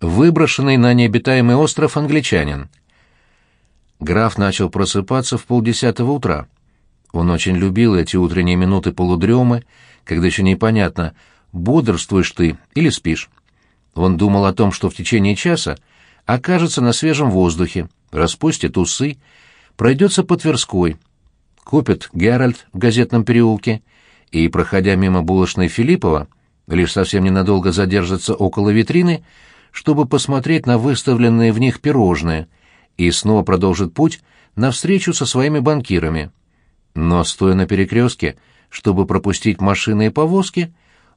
выброшенный на необитаемый остров англичанин. Граф начал просыпаться в полдесятого утра. Он очень любил эти утренние минуты полудремы, когда еще непонятно, бодрствуешь ты или спишь. Он думал о том, что в течение часа окажется на свежем воздухе, распустит усы, пройдется по Тверской, купит Геральт в газетном переулке и, проходя мимо булочной Филиппова, лишь совсем ненадолго задержится около витрины, чтобы посмотреть на выставленные в них пирожные, и снова продолжит путь навстречу со своими банкирами. Но, стоя на перекрестке, чтобы пропустить машины и повозки,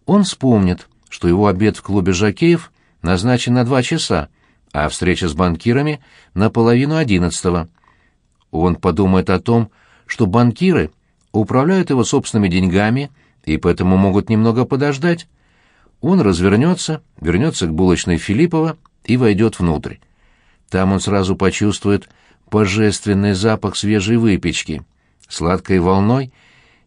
он вспомнит, что его обед в клубе «Жакеев» назначен на два часа, а встреча с банкирами — на половину одиннадцатого. Он подумает о том, что банкиры управляют его собственными деньгами и поэтому могут немного подождать. Он развернется, вернется к булочной Филиппова и войдет внутрь. Там он сразу почувствует божественный запах свежей выпечки. Сладкой волной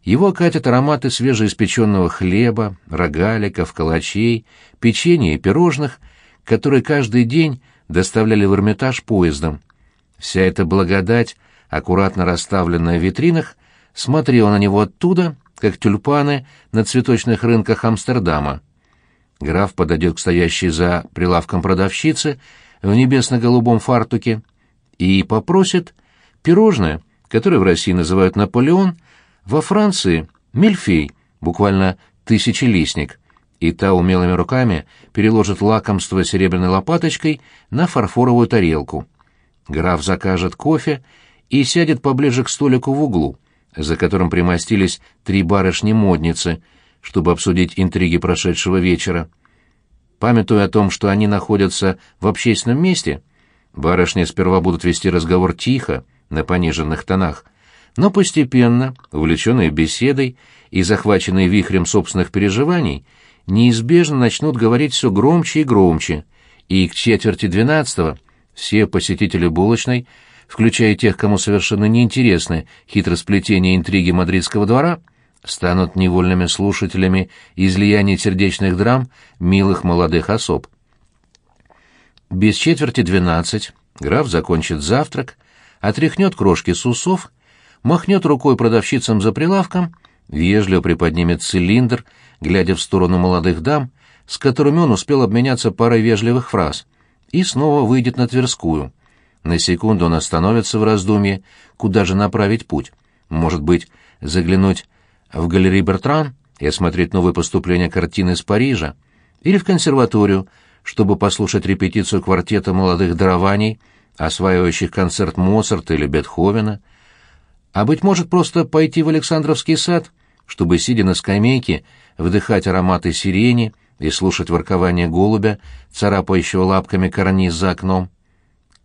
его катят ароматы свежеиспеченного хлеба, рогаликов, калачей, печенья и пирожных, которые каждый день доставляли в Эрмитаж поездом. Вся эта благодать, аккуратно расставленная в витринах, смотрела на него оттуда, как тюльпаны на цветочных рынках Амстердама. Граф подойдет к стоящей за прилавком продавщице в небесно-голубом фартуке и попросит пирожное, которое в России называют «Наполеон», во Франции — «Мильфей», буквально «тысячелистник», и та умелыми руками переложит лакомство серебряной лопаточкой на фарфоровую тарелку. Граф закажет кофе и сядет поближе к столику в углу, за которым примостились три барышни-модницы, чтобы обсудить интриги прошедшего вечера. Памятуя о том, что они находятся в общественном месте, барышни сперва будут вести разговор тихо, на пониженных тонах, но постепенно, увлеченные беседой и захваченные вихрем собственных переживаний, неизбежно начнут говорить все громче и громче, и к четверти двенадцатого все посетители булочной, включая тех, кому совершенно неинтересны хитросплетения интриги мадридского двора, станут невольными слушателями излияний сердечных драм милых молодых особ. Без четверти двенадцать граф закончит завтрак, отряхнет крошки с усов, махнет рукой продавщицам за прилавком, вежливо приподнимет цилиндр, глядя в сторону молодых дам, с которыми он успел обменяться парой вежливых фраз, и снова выйдет на Тверскую. На секунду он остановится в раздумье, куда же направить путь. Может быть, заглянуть в галерею Бертран и осмотреть новые поступления картины из Парижа, или в консерваторию, чтобы послушать репетицию квартета молодых дарований, осваивающих концерт Моцарта или Бетховена, а, быть может, просто пойти в Александровский сад, чтобы, сидя на скамейке, вдыхать ароматы сирени и слушать воркование голубя, царапающего лапками карниз за окном.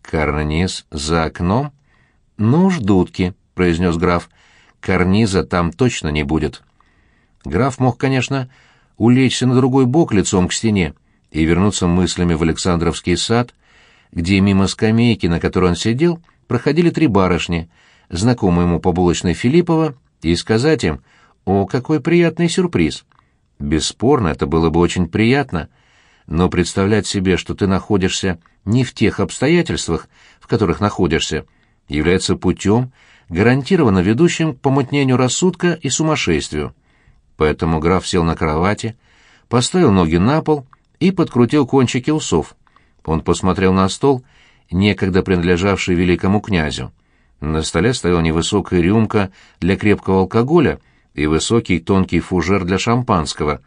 «Карниз за окном?» «Ну, ждутки», — произнес граф. «Карниза там точно не будет». Граф мог, конечно, улечься на другой бок лицом к стене и вернуться мыслями в Александровский сад, где мимо скамейки, на которой он сидел, проходили три барышни, знакомые ему по булочной Филиппова, и сказать им, о, какой приятный сюрприз. Бесспорно, это было бы очень приятно, но представлять себе, что ты находишься не в тех обстоятельствах, в которых находишься, является путем, гарантированно ведущим к помутнению рассудка и сумасшествию. Поэтому граф сел на кровати, поставил ноги на пол и подкрутил кончики усов. Он посмотрел на стол, некогда принадлежавший великому князю. На столе стояла невысокая рюмка для крепкого алкоголя и высокий тонкий фужер для шампанского.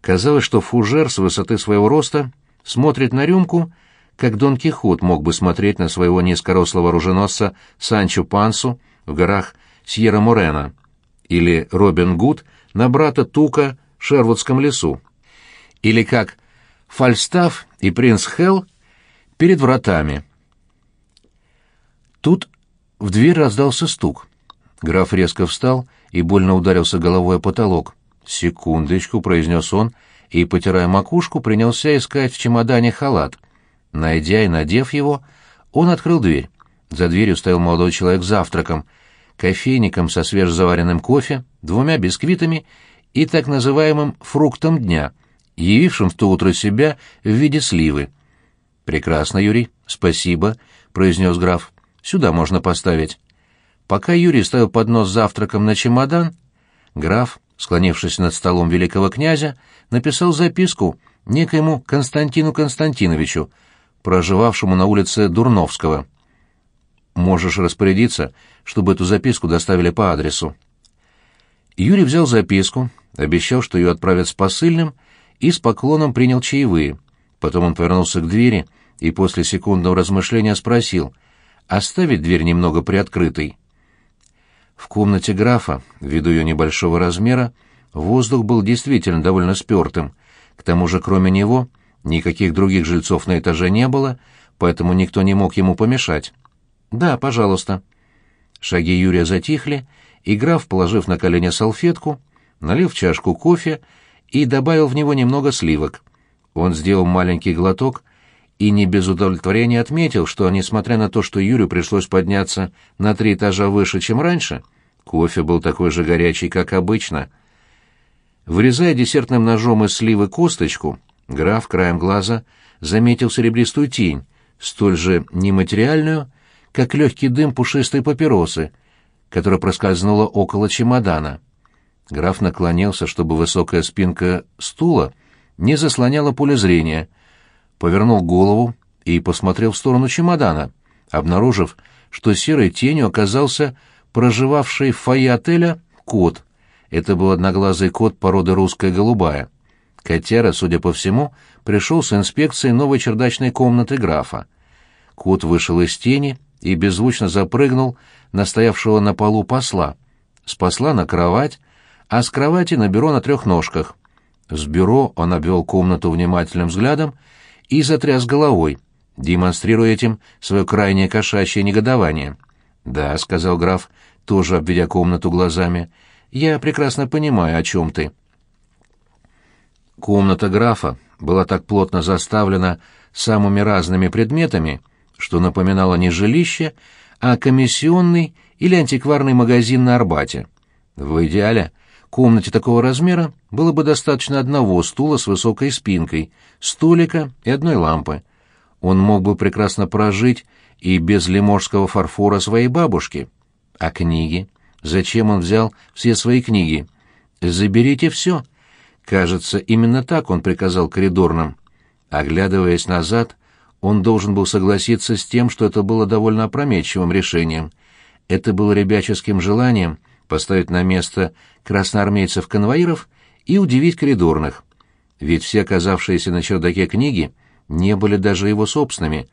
Казалось, что фужер с высоты своего роста смотрит на рюмку, как Дон Кихот мог бы смотреть на своего низкорослого оруженосца Санчо Пансу в горах Сьерра-Морена, или Робин Гуд на брата Тука в Шервудском лесу, или как Фальстаф и принц Хелл перед вратами. Тут в дверь раздался стук. Граф резко встал и больно ударился головой о потолок. «Секундочку», — произнес он, и, потирая макушку, принялся искать в чемодане халат. Найдя и надев его, он открыл дверь. За дверью стоял молодой человек с завтраком, кофейником со свежезаваренным кофе, двумя бисквитами и так называемым «фруктом дня», явившим в то утро себя в виде сливы. Прекрасно, Юрий. Спасибо, произнес граф. Сюда можно поставить. Пока Юрий ставил поднос с завтраком на чемодан, граф, склонившись над столом великого князя, написал записку некоему Константину Константиновичу, проживавшему на улице Дурновского. Можешь распорядиться, чтобы эту записку доставили по адресу. Юрий взял записку, обещал, что ее отправят с посыльным, и с поклоном принял чаевые. Потом он повернулся к двери и после секундного размышления спросил, оставить дверь немного приоткрытой. В комнате графа, ввиду ее небольшого размера, воздух был действительно довольно спертым. К тому же, кроме него, никаких других жильцов на этаже не было, поэтому никто не мог ему помешать. «Да, пожалуйста». Шаги Юрия затихли, и граф, положив на колени салфетку, налил чашку кофе и добавил в него немного сливок. Он сделал маленький глоток и не без удовлетворения отметил, что, несмотря на то, что Юрию пришлось подняться на три этажа выше, чем раньше, кофе был такой же горячий, как обычно. Вырезая десертным ножом из сливы косточку, граф краем глаза заметил серебристую тень, столь же нематериальную, как легкий дым пушистой папиросы, которая проскользнула около чемодана. Граф наклонился, чтобы высокая спинка стула не заслоняла поле зрения, повернул голову и посмотрел в сторону чемодана, обнаружив, что серой тенью оказался проживавший в фойе отеля кот. Это был одноглазый кот породы русская голубая. Котяра, судя по всему, пришел с инспекцией новой чердачной комнаты графа. Кот вышел из тени и беззвучно запрыгнул на стоявшего на полу посла. С посла на кровать, а с кровати на бюро на трех ножках. С бюро он обвел комнату внимательным взглядом и затряс головой, демонстрируя этим свое крайнее кошачье негодование. «Да», — сказал граф, тоже обведя комнату глазами, — «я прекрасно понимаю, о чем ты». Комната графа была так плотно заставлена самыми разными предметами, что напоминало не жилище, а комиссионный или антикварный магазин на Арбате. В идеале комнате такого размера было бы достаточно одного стула с высокой спинкой, столика и одной лампы. Он мог бы прекрасно прожить и без лиможского фарфора своей бабушки. А книги? Зачем он взял все свои книги? «Заберите все». Кажется, именно так он приказал коридорным. Оглядываясь назад, он должен был согласиться с тем, что это было довольно опрометчивым решением. Это было ребяческим желанием поставить на место красноармейцев-конвоиров и удивить коридорных. Ведь все оказавшиеся на чердаке книги не были даже его собственными.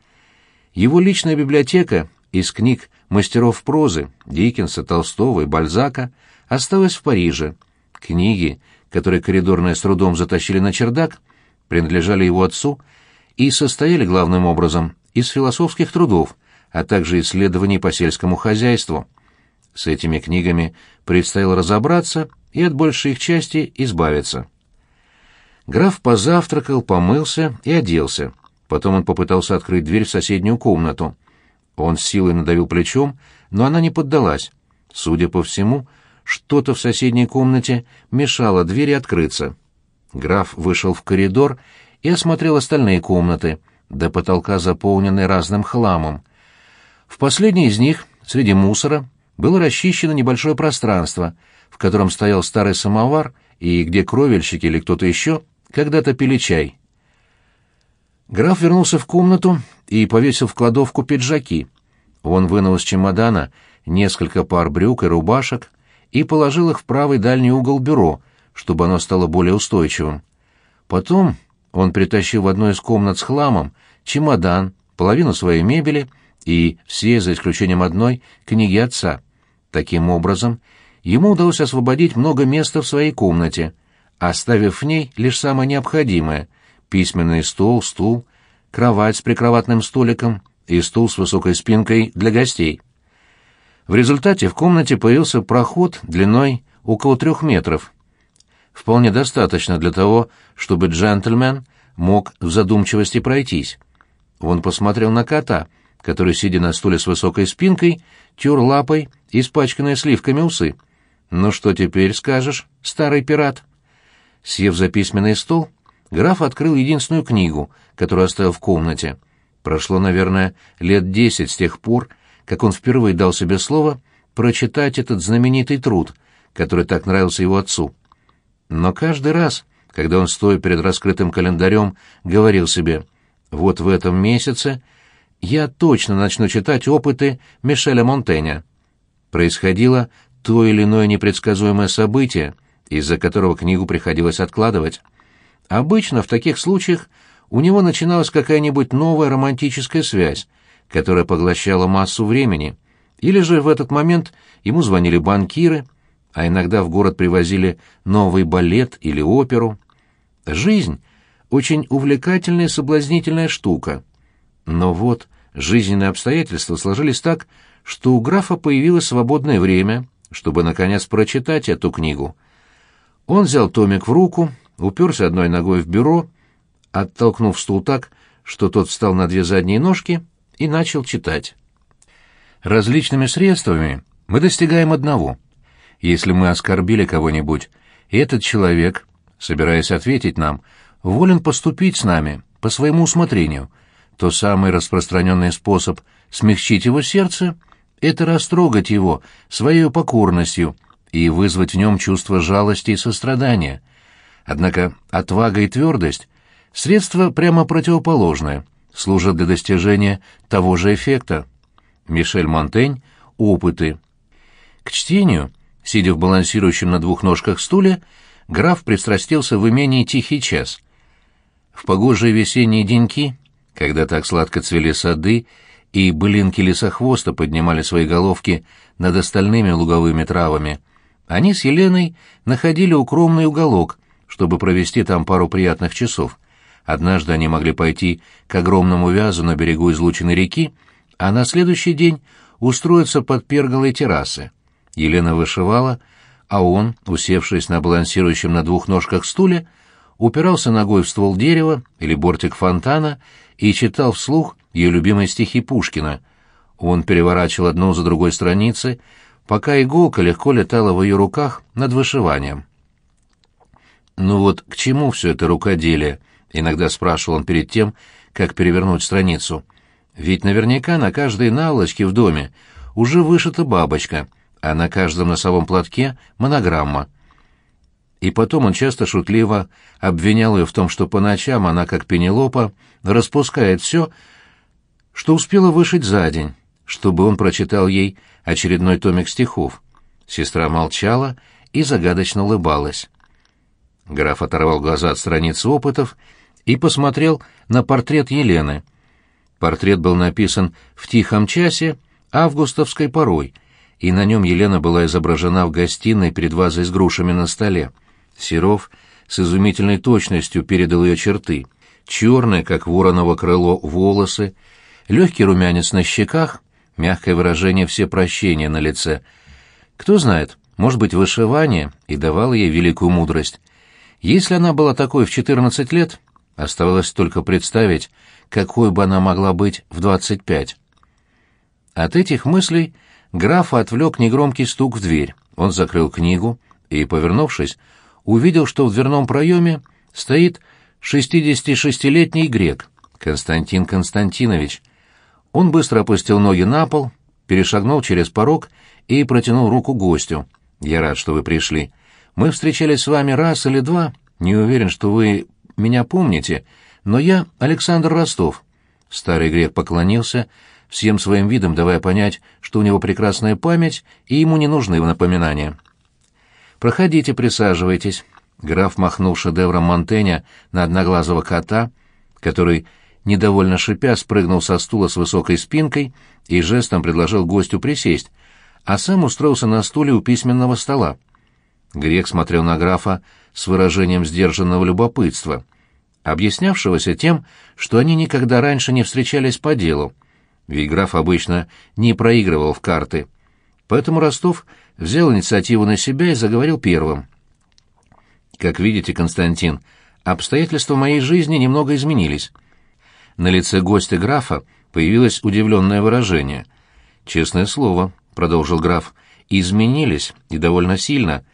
Его личная библиотека из книг мастеров прозы Диккенса, Толстого и Бальзака осталась в Париже. Книги, которые коридорные с трудом затащили на чердак, принадлежали его отцу и состояли главным образом из философских трудов, а также исследований по сельскому хозяйству. С этими книгами предстояло разобраться и от большей их части избавиться. Граф позавтракал, помылся и оделся. Потом он попытался открыть дверь в соседнюю комнату. Он с силой надавил плечом, но она не поддалась. Судя по всему, что-то в соседней комнате мешало двери открыться. Граф вышел в коридор и осмотрел остальные комнаты, до потолка заполненные разным хламом. В последней из них, среди мусора, было расчищено небольшое пространство, в котором стоял старый самовар и где кровельщики или кто-то еще когда-то пили чай. Граф вернулся в комнату и повесил в кладовку пиджаки. Он вынул из чемодана несколько пар брюк и рубашек и положил их в правый дальний угол бюро, чтобы оно стало более устойчивым. Потом он притащил в одну из комнат с хламом чемодан, половину своей мебели и все, за исключением одной, книги отца. Таким образом, ему удалось освободить много места в своей комнате, оставив в ней лишь самое необходимое — письменный стол, стул, кровать с прикроватным столиком и стул с высокой спинкой для гостей. В результате в комнате появился проход длиной около трех метров — вполне достаточно для того, чтобы джентльмен мог в задумчивости пройтись. Он посмотрел на кота, который, сидя на стуле с высокой спинкой, тер лапой испачканные сливками усы. «Ну что теперь скажешь, старый пират?» Сев за письменный стол, граф открыл единственную книгу, которую оставил в комнате. Прошло, наверное, лет десять с тех пор, как он впервые дал себе слово прочитать этот знаменитый труд, который так нравился его отцу. Но каждый раз, когда он, стоя перед раскрытым календарем, говорил себе «Вот в этом месяце я точно начну читать опыты Мишеля Монтеня», происходило то или иное непредсказуемое событие, из-за которого книгу приходилось откладывать. Обычно в таких случаях у него начиналась какая-нибудь новая романтическая связь, которая поглощала массу времени, или же в этот момент ему звонили банкиры, а иногда в город привозили новый балет или оперу. Жизнь — очень увлекательная и соблазнительная штука. Но вот жизненные обстоятельства сложились так, что у графа появилось свободное время, чтобы, наконец, прочитать эту книгу. Он взял томик в руку, уперся одной ногой в бюро, оттолкнув стул так, что тот встал на две задние ножки и начал читать. Различными средствами мы достигаем одного. Если мы оскорбили кого-нибудь, этот человек, собираясь ответить нам, волен поступить с нами по своему усмотрению, то самый распространенный способ смягчить его сердце — это растрогать его своей покорностью и вызвать в нем чувство жалости и сострадания. Однако отвага и твердость — средства прямо противоположные, служат для достижения того же эффекта. Мишель Монтень «Опыты». К чтению, сидя в балансирующем на двух ножках стуле, граф пристрастился в имении «Тихий час». В погожие весенние деньки, когда так сладко цвели сады, и былинки лесохвоста поднимали свои головки над остальными луговыми травами, они с Еленой находили укромный уголок, чтобы провести там пару приятных часов. Однажды они могли пойти к огромному вязу на берегу излученной реки, а на следующий день устроиться под перголой террасы. Елена вышивала, а он, усевшись на балансирующем на двух ножках стуле, упирался ногой в ствол дерева или бортик фонтана и читал вслух ее любимые стихи Пушкина. Он переворачивал одну за другой страницы, пока иголка легко летала в ее руках над вышиванием. «Ну вот к чему все это рукоделие?» — иногда спрашивал он перед тем, как перевернуть страницу. «Ведь наверняка на каждой наволочке в доме уже вышита бабочка, а на каждом носовом платке — монограмма». И потом он часто шутливо обвинял ее в том, что по ночам она, как Пенелопа, распускает все, что успела вышить за день, чтобы он прочитал ей очередной томик стихов. Сестра молчала и загадочно улыбалась. Граф оторвал глаза от страницы опытов и посмотрел на портрет Елены. Портрет был написан в тихом часе августовской порой, и на нем Елена была изображена в гостиной перед вазой с грушами на столе. Серов с изумительной точностью передал ее черты. Черные, как вороново крыло, волосы, легкий румянец на щеках, мягкое выражение все прощения на лице. Кто знает, может быть, вышивание и давало ей великую мудрость. Если она была такой в 14 лет, оставалось только представить, какой бы она могла быть в 25. От этих мыслей графа отвлек негромкий стук в дверь. Он закрыл книгу и, повернувшись, увидел, что в дверном проеме стоит 66-летний грек, Константин Константинович. Он быстро опустил ноги на пол, перешагнул через порог и протянул руку гостю. «Я рад, что вы пришли. Мы встречались с вами раз или два, не уверен, что вы меня помните, но я Александр Ростов». Старый грек поклонился, всем своим видом давая понять, что у него прекрасная память и ему не нужны напоминания. «Проходите, присаживайтесь». Граф махнул шедевром Монтэня на одноглазого кота, который, недовольно шипя, спрыгнул со стула с высокой спинкой и жестом предложил гостю присесть, а сам устроился на стуле у письменного стола. Грек смотрел на графа с выражением сдержанного любопытства, объяснявшегося тем, что они никогда раньше не встречались по делу, ведь граф обычно не проигрывал в карты. Поэтому Ростов взял инициативу на себя и заговорил первым. «Как видите, Константин, обстоятельства моей жизни немного изменились». На лице гостя графа появилось удивленное выражение. «Честное слово», — продолжил граф, — «изменились, и довольно сильно».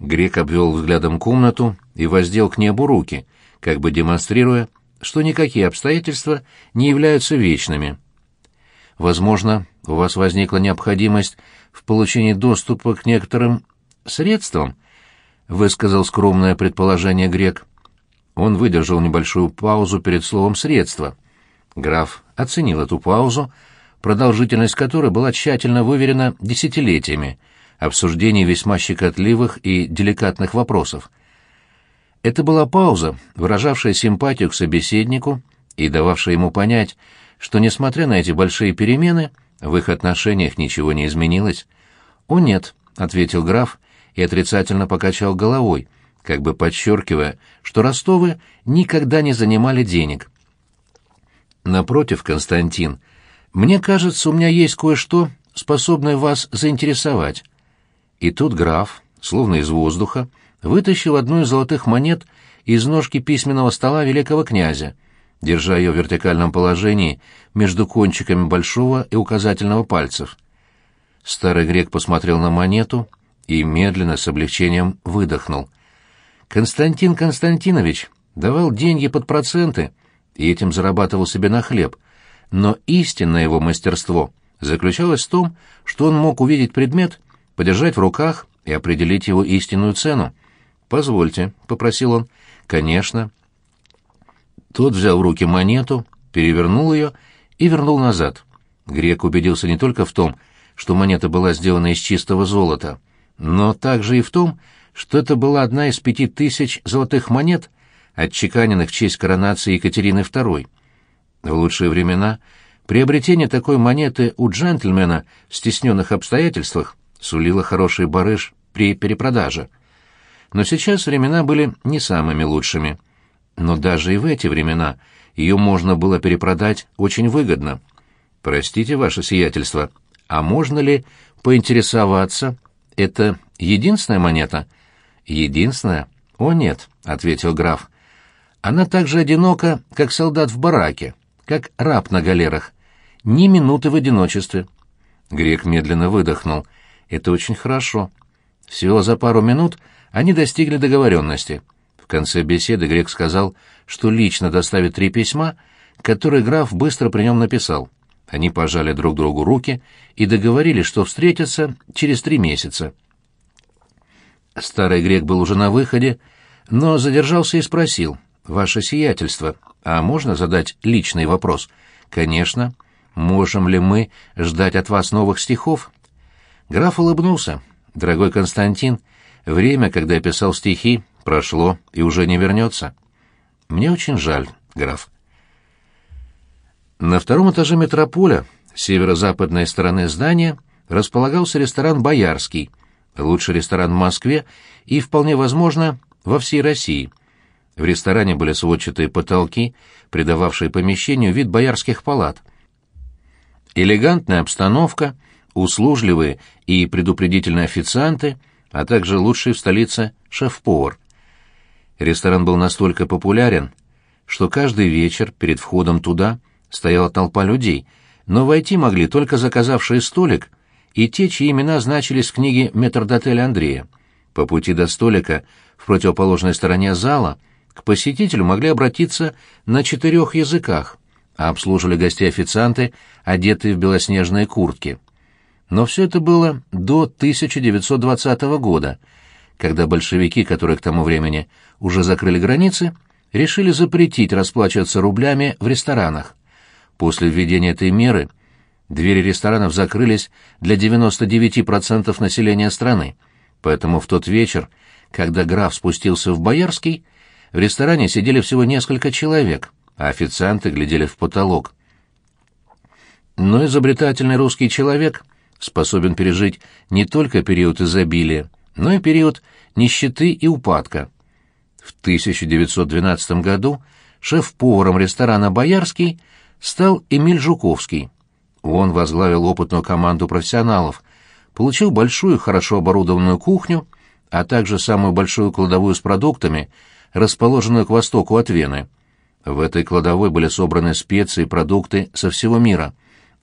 Грек обвел взглядом комнату и воздел к небу руки, как бы демонстрируя, что никакие обстоятельства не являются вечными. Возможно, у вас возникла необходимость в получении доступа к некоторым средствам, высказал скромное предположение грек. Он выдержал небольшую паузу перед словом «средства». Граф оценил эту паузу, продолжительность которой была тщательно выверена десятилетиями, обсуждений весьма щекотливых и деликатных вопросов. Это была пауза, выражавшая симпатию к собеседнику и дававшая ему понять, что, несмотря на эти большие перемены, в их отношениях ничего не изменилось. «О, нет», — ответил граф и отрицательно покачал головой, как бы подчеркивая, что Ростовы никогда не занимали денег. «Напротив, Константин, мне кажется, у меня есть кое-что, способное вас заинтересовать». И тут граф, словно из воздуха, вытащил одну из золотых монет из ножки письменного стола великого князя, держа ее в вертикальном положении между кончиками большого и указательного пальцев. Старый грек посмотрел на монету и медленно, с облегчением, выдохнул. Константин Константинович давал деньги под проценты и этим зарабатывал себе на хлеб, но истинное его мастерство заключалось в том, что он мог увидеть предмет, подержать в руках и определить его истинную цену. «Позвольте», — попросил он. «Конечно». Тот взял в руки монету, перевернул ее и вернул назад. Грек убедился не только в том, что монета была сделана из чистого золота, но также и в том, что это была одна из пяти тысяч золотых монет, отчеканенных в честь коронации Екатерины II. В лучшие времена приобретение такой монеты у джентльмена в стесненных обстоятельствах сулило хороший барыш при перепродаже но сейчас времена были не самыми лучшими. Но даже и в эти времена ее можно было перепродать очень выгодно. Простите, ваше сиятельство, а можно ли поинтересоваться? Это единственная монета? Единственная? О, нет, ответил граф. Она так же одинока, как солдат в бараке, как раб на галерах. Ни минуты в одиночестве. Грек медленно выдохнул. Это очень хорошо. Всего за пару минут они достигли договоренности. В конце беседы Грек сказал, что лично доставит три письма, которые граф быстро при нем написал. Они пожали друг другу руки и договорились, что встретятся через три месяца. Старый грек был уже на выходе, но задержался и спросил, «Ваше сиятельство, а можно задать личный вопрос?» «Конечно. Можем ли мы ждать от вас новых стихов?» Граф улыбнулся. «Дорогой Константин, Время, когда я писал стихи, прошло и уже не вернется. Мне очень жаль, граф. На втором этаже метрополя, северо-западной стороны здания, располагался ресторан «Боярский», лучший ресторан в Москве и, вполне возможно, во всей России. В ресторане были сводчатые потолки, придававшие помещению вид боярских палат. Элегантная обстановка, услужливые и предупредительные официанты — а также лучший в столице шеф-повар. Ресторан был настолько популярен, что каждый вечер перед входом туда стояла толпа людей, но войти могли только заказавшие столик и те, чьи имена значились в книге метрдотеля Андрея. По пути до столика в противоположной стороне зала к посетителю могли обратиться на четырех языках, а обслуживали гостей официанты, одетые в белоснежные куртки. Но все это было до 1920 года, когда большевики, которые к тому времени уже закрыли границы, решили запретить расплачиваться рублями в ресторанах. После введения этой меры двери ресторанов закрылись для 99% населения страны, поэтому в тот вечер, когда граф спустился в Боярский, в ресторане сидели всего несколько человек, а официанты глядели в потолок. Но изобретательный русский человек способен пережить не только период изобилия, но и период нищеты и упадка. В 1912 году шеф-поваром ресторана «Боярский» стал Эмиль Жуковский. Он возглавил опытную команду профессионалов, получил большую, хорошо оборудованную кухню, а также самую большую кладовую с продуктами, расположенную к востоку от Вены. В этой кладовой были собраны специи и продукты со всего мира,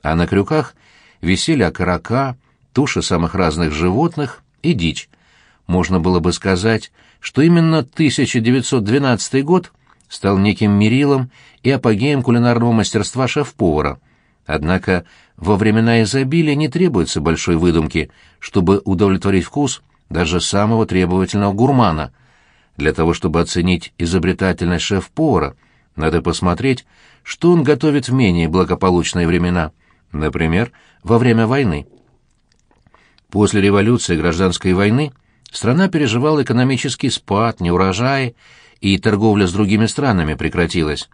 а на крюках – висели окорока, туши самых разных животных и дичь. Можно было бы сказать, что именно 1912 год стал неким мерилом и апогеем кулинарного мастерства шеф-повара. Однако во времена изобилия не требуется большой выдумки, чтобы удовлетворить вкус даже самого требовательного гурмана. Для того, чтобы оценить изобретательность шеф-повара, надо посмотреть, что он готовит в менее благополучные времена, например, во время войны. После революции и гражданской войны страна переживала экономический спад, неурожаи, и торговля с другими странами прекратилась.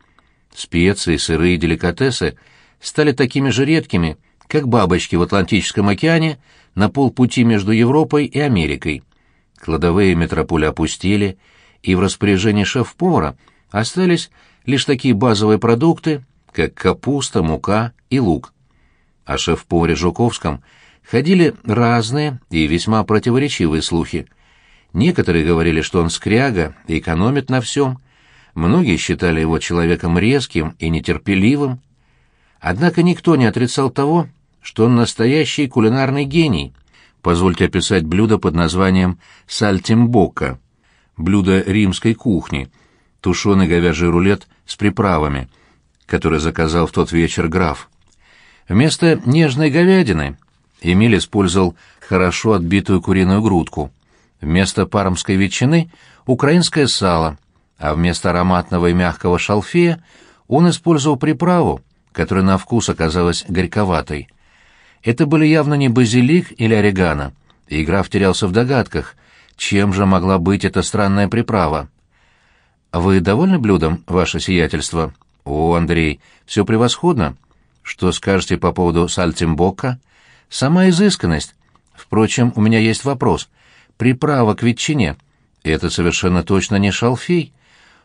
Специи, сыры и деликатесы стали такими же редкими, как бабочки в Атлантическом океане на полпути между Европой и Америкой. Кладовые метрополя опустили, и в распоряжении шеф-повара остались лишь такие базовые продукты, как капуста, мука и лук. О шеф-поваре Жуковском ходили разные и весьма противоречивые слухи. Некоторые говорили, что он скряга и экономит на всем. Многие считали его человеком резким и нетерпеливым. Однако никто не отрицал того, что он настоящий кулинарный гений. Позвольте описать блюдо под названием «сальтимбока» — блюдо римской кухни, тушеный говяжий рулет с приправами, который заказал в тот вечер граф. Вместо нежной говядины Эмиль использовал хорошо отбитую куриную грудку. Вместо пармской ветчины — украинское сало, а вместо ароматного и мягкого шалфея он использовал приправу, которая на вкус оказалась горьковатой. Это были явно не базилик или орегано, и граф терялся в догадках, чем же могла быть эта странная приправа. «Вы довольны блюдом, ваше сиятельство?» «О, Андрей, все превосходно. Что скажете по поводу сальтимбока?» «Сама изысканность. Впрочем, у меня есть вопрос. Приправа к ветчине. Это совершенно точно не шалфей.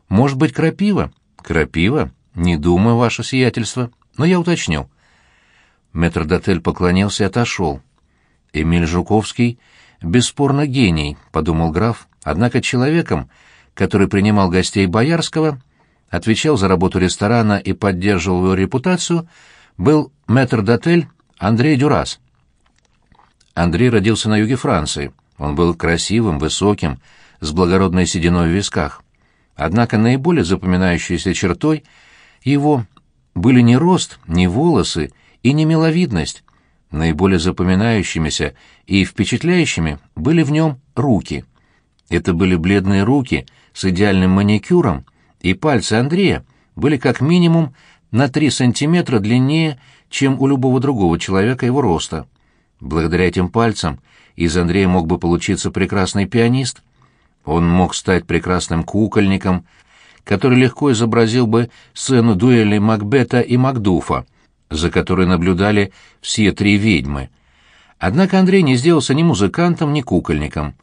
Может быть, крапива?» «Крапива? Не думаю, ваше сиятельство. Но я уточню». Метрдотель поклонился и отошел. «Эмиль Жуковский бесспорно гений», — подумал граф, однако человеком, который принимал гостей Боярского, отвечал за работу ресторана и поддерживал его репутацию, был метрдотель Андрей Дюрас. Андрей родился на юге Франции. Он был красивым, высоким, с благородной сединой в висках. Однако наиболее запоминающейся чертой его были не рост, не волосы и не миловидность. Наиболее запоминающимися и впечатляющими были в нем руки. Это были бледные руки — с идеальным маникюром, и пальцы Андрея были как минимум на 3 сантиметра длиннее, чем у любого другого человека его роста. Благодаря этим пальцам из Андрея мог бы получиться прекрасный пианист. Он мог стать прекрасным кукольником, который легко изобразил бы сцену дуэли Макбета и Макдуфа, за которой наблюдали все три ведьмы. Однако Андрей не сделался ни музыкантом, ни кукольником.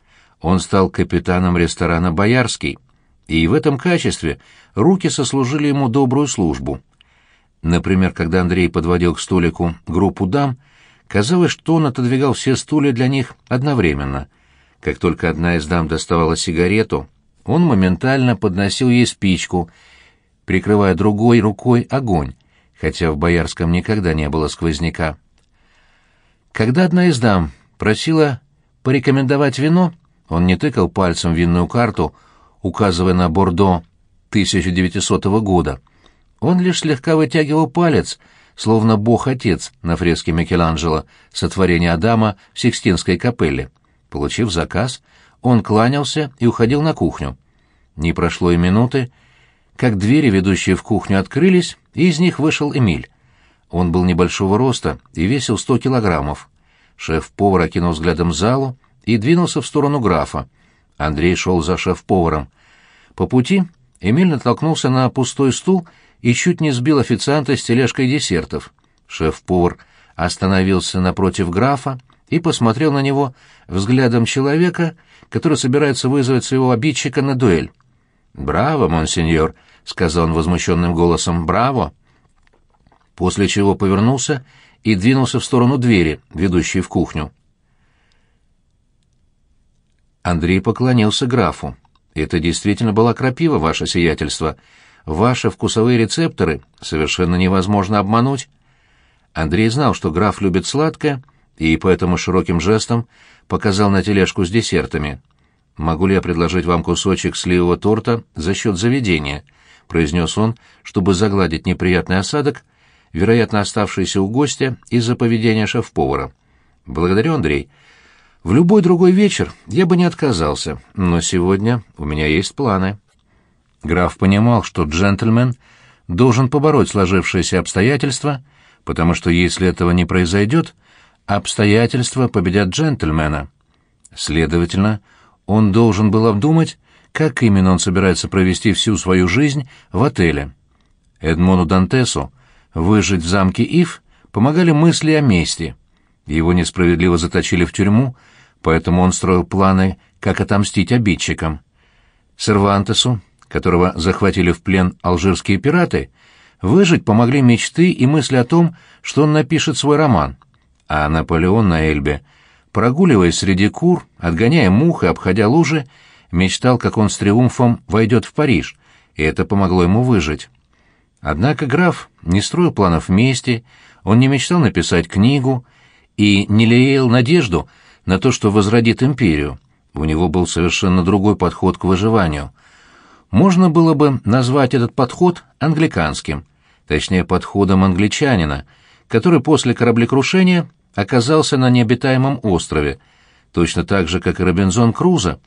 Он стал капитаном ресторана «Боярский», и в этом качестве руки сослужили ему добрую службу. Например, когда Андрей подводил к столику группу дам, казалось, что он отодвигал все стулья для них одновременно. Как только одна из дам доставала сигарету, он моментально подносил ей спичку, прикрывая другой рукой огонь, хотя в Боярском никогда не было сквозняка. Когда одна из дам просила порекомендовать вино, он не тыкал пальцем винную карту, указывая на Бордо 1900 года. Он лишь слегка вытягивал палец, словно бог-отец на фреске Микеланджело «Сотворение Адама» в Сикстинской капелле. Получив заказ, он кланялся и уходил на кухню. Не прошло и минуты, как двери, ведущие в кухню, открылись, и из них вышел Эмиль. Он был небольшого роста и весил сто килограммов. Шеф-повар окинул взглядом залу и двинулся в сторону графа. Андрей шел за шеф-поваром. По пути Эмиль натолкнулся на пустой стул и чуть не сбил официанта с тележкой десертов. Шеф-повар остановился напротив графа и посмотрел на него взглядом человека, который собирается вызвать своего обидчика на дуэль. «Браво, монсеньор!» — сказал он возмущенным голосом. «Браво!» После чего повернулся и двинулся в сторону двери, ведущей в кухню. Андрей поклонился графу. Это действительно была крапива, ваше сиятельство. Ваши вкусовые рецепторы совершенно невозможно обмануть. Андрей знал, что граф любит сладкое, и поэтому широким жестом показал на тележку с десертами. «Могу ли я предложить вам кусочек сливового торта за счет заведения? — произнес он, чтобы загладить неприятный осадок, вероятно, оставшийся у гостя из-за поведения шеф-повара. «Благодарю, Андрей. В любой другой вечер я бы не отказался, но сегодня у меня есть планы». Граф понимал, что джентльмен должен побороть сложившиеся обстоятельства, потому что если этого не произойдет, обстоятельства победят джентльмена. Следовательно, он должен был обдумать, как именно он собирается провести всю свою жизнь в отеле. Эдмону Дантесу выжить в замке Ив помогали мысли о мести. Его несправедливо заточили в тюрьму, поэтому он строил планы, как отомстить обидчикам. Сервантесу, которого захватили в плен алжирские пираты, выжить помогли мечты и мысли о том, что он напишет свой роман. А Наполеон на Эльбе, прогуливаясь среди кур, отгоняя мух и обходя лужи, мечтал, как он с триумфом войдет в Париж, и это помогло ему выжить. Однако граф не строил планов мести, он не мечтал написать книгу и не лелеял надежду на то, что возродит империю. У него был совершенно другой подход к выживанию. Можно было бы назвать этот подход англиканским, точнее, подходом англичанина, который после кораблекрушения оказался на необитаемом острове, точно так же, как и Робинзон Крузо,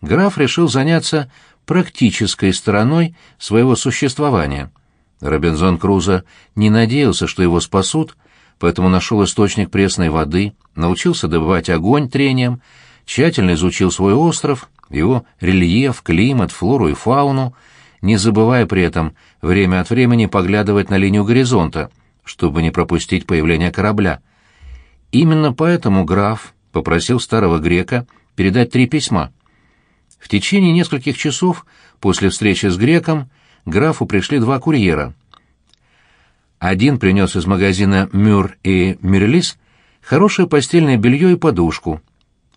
граф решил заняться практической стороной своего существования — Робинзон Крузо не надеялся, что его спасут, поэтому нашел источник пресной воды, научился добывать огонь трением, тщательно изучил свой остров, его рельеф, климат, флору и фауну, не забывая при этом время от времени поглядывать на линию горизонта, чтобы не пропустить появление корабля. Именно поэтому граф попросил старого грека передать три письма. В течение нескольких часов после встречи с греком графу пришли два курьера. Один принес из магазина «Мюр» и «Мюрелис» хорошее постельное белье и подушку,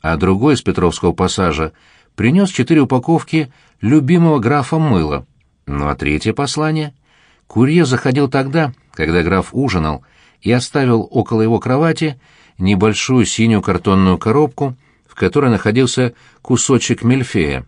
а другой из Петровского пассажа принес четыре упаковки любимого графа мыла. Ну а третье послание? Курьер заходил тогда, когда граф ужинал, и оставил около его кровати небольшую синюю картонную коробку, в которой находился кусочек мельфея.